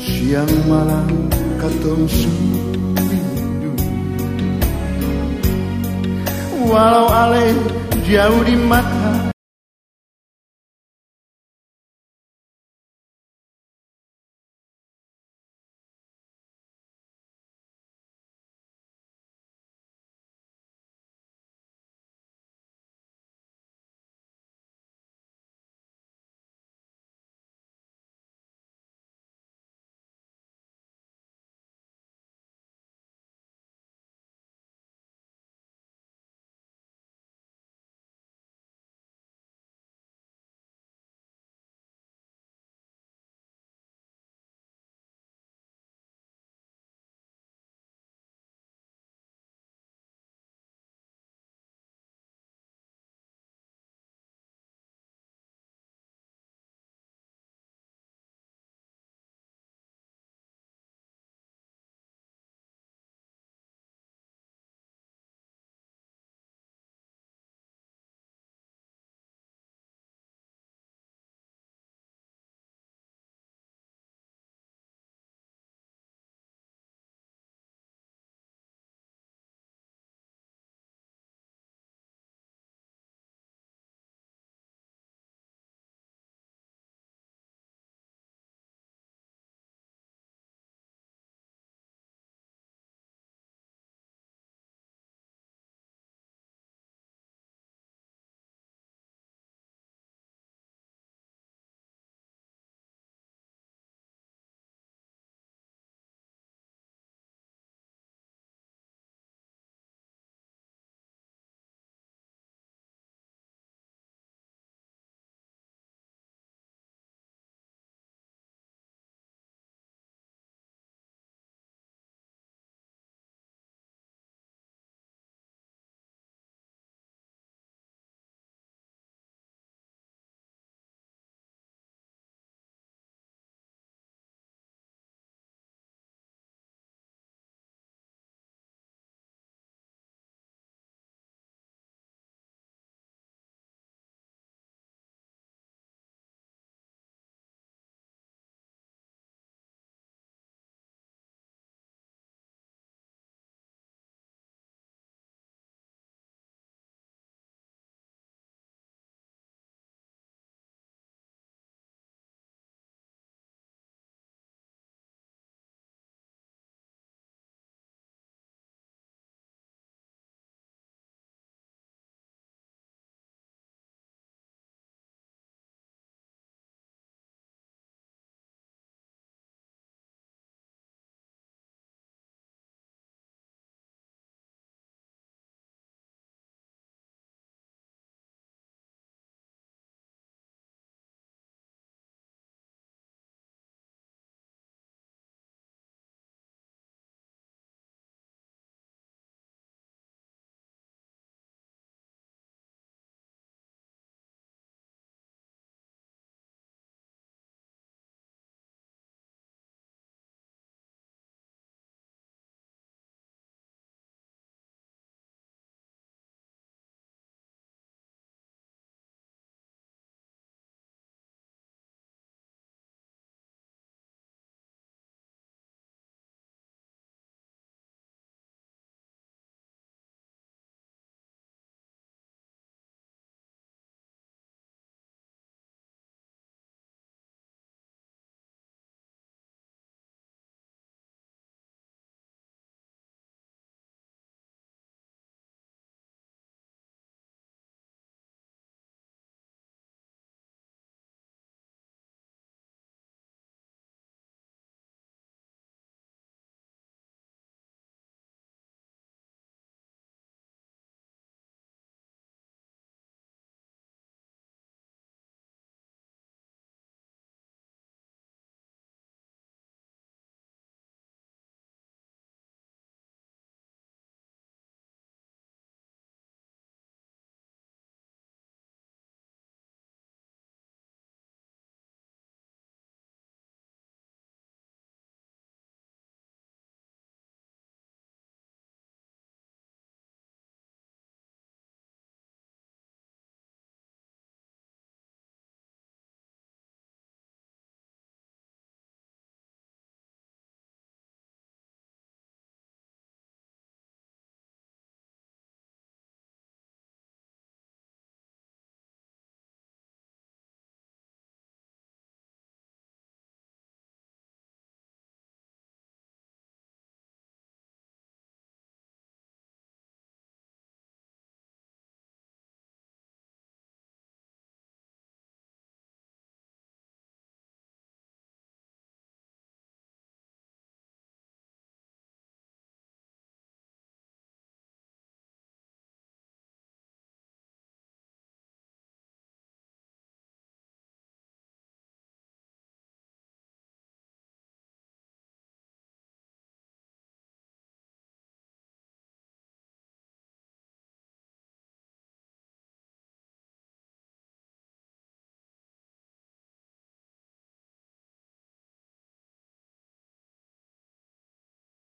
Siang malam katong rindu Walau ale jauh di mata